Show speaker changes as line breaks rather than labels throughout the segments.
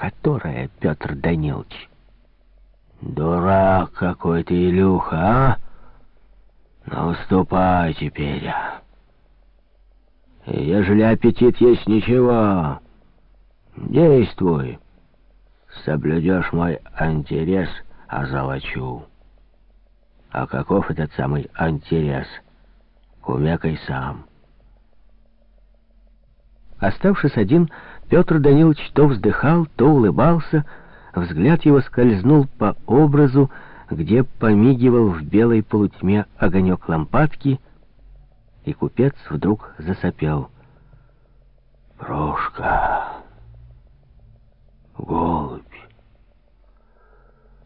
которая, Петр Данилович? Дурак какой ты, Илюха, а? Ну, ступай теперь. а. Ежели аппетит есть ничего, действуй. Соблюдешь мой интерес, озолочу. А каков этот самый интерес? Кумекай сам.
Оставшись один, Петр Данилович то вздыхал, то улыбался, взгляд его скользнул по образу, где помигивал в белой полутьме огонек лампадки, и купец вдруг засопел.
Прошка, голубь,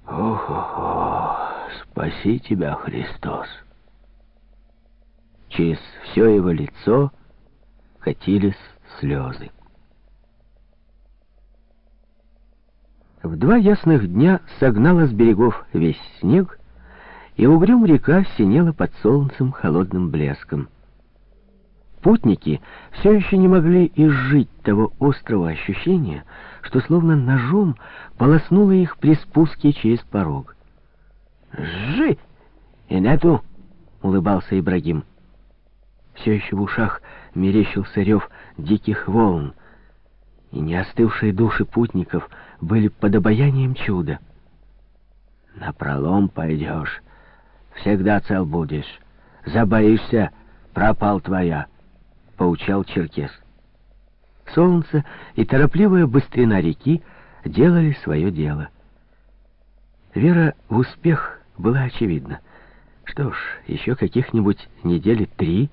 ох-ох-ох, спаси тебя, Христос.
Через все его лицо катились слезы. В два ясных дня согнала с берегов весь снег, и угрюм река синела под солнцем холодным блеском. Путники все еще не могли изжить того острого ощущения, что словно ножом полоснуло их при спуске через порог.
«Жи! И нету!» — улыбался Ибрагим.
Все еще в ушах мерещился рев диких волн, и неостывшие души путников были под обаянием чуда.
«На пролом пойдешь, всегда цел будешь. Забоишься, пропал твоя». — поучал Черкес.
Солнце и торопливая быстрина реки делали свое дело. Вера в успех была очевидна. Что ж, еще каких-нибудь недели три,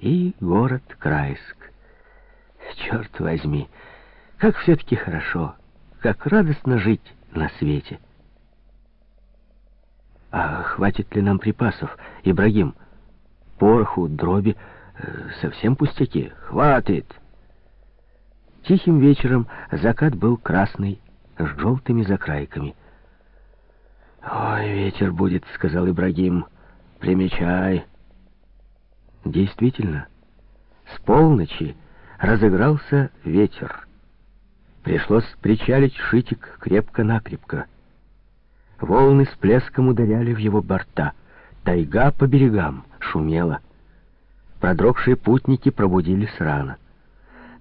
и город Крайск. Черт возьми, как все-таки хорошо, как радостно жить на свете. А хватит ли нам припасов, Ибрагим? Пороху, дроби совсем пустяки. Хватит!» Тихим вечером закат был красный, с желтыми закрайками. «Ой, ветер будет», — сказал Ибрагим. «Примечай». Действительно, с полночи разыгрался ветер. Пришлось причалить шитик крепко-накрепко. Волны с плеском ударяли в его борта. Тайга по берегам шумела. Продрогшие путники пробудились рано.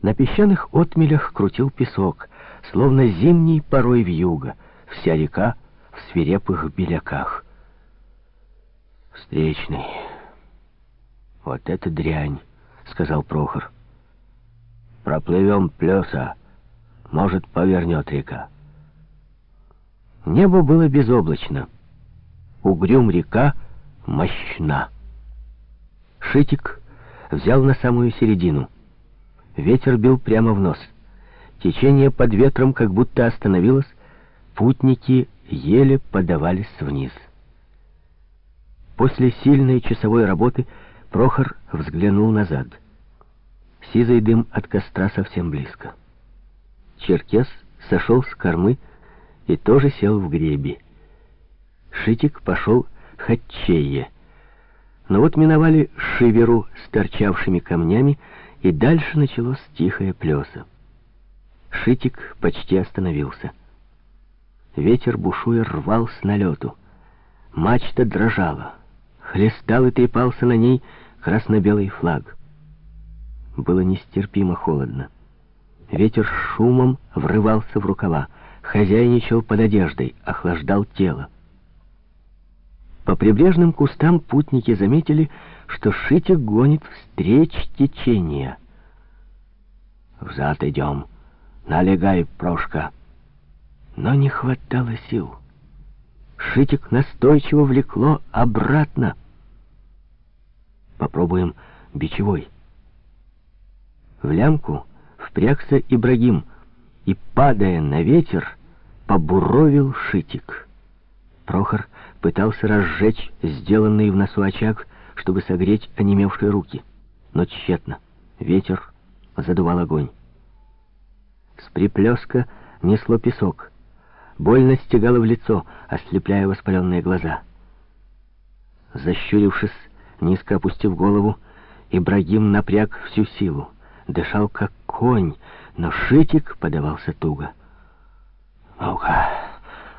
На песчаных отмелях крутил песок, словно зимний порой вьюга, вся река в свирепых беляках. «Встречный. Вот это дрянь», — сказал Прохор. «Проплывем плеса, может, повернет река». Небо было безоблачно. Угрюм река мощна. Шитик взял на самую середину. Ветер бил прямо в нос. Течение под ветром как будто остановилось, путники еле подавались вниз. После сильной часовой работы Прохор взглянул назад. Сизый дым от костра совсем близко. Черкес сошел с кормы и тоже сел в гребе. Шитик пошел хатчее — но вот миновали шиверу с торчавшими камнями, и дальше началось тихое плеса. Шитик почти остановился. Ветер бушуя рвал с налету. Мачта дрожала. Хлестал и трепался на ней красно-белый флаг. Было нестерпимо холодно. Ветер шумом врывался в рукава, хозяйничал под одеждой, охлаждал тело. По прибрежным кустам путники заметили, что Шитик гонит встреч течения. «Взад идем! Налегай, Прошка!» Но не хватало сил. Шитик настойчиво влекло обратно. Попробуем бичевой. В лямку впрягся Ибрагим и, падая на ветер, побуровил Шитик. Прохор пытался разжечь сделанный в носу очаг, чтобы согреть онемевшие руки. Но тщетно. Ветер задувал огонь. С приплеска несло песок. Больно стегало в лицо, ослепляя воспаленные глаза. Защурившись, низко опустив голову, Ибрагим напряг всю силу дышал как конь, но шитик подавался туго. «Ну-ка!»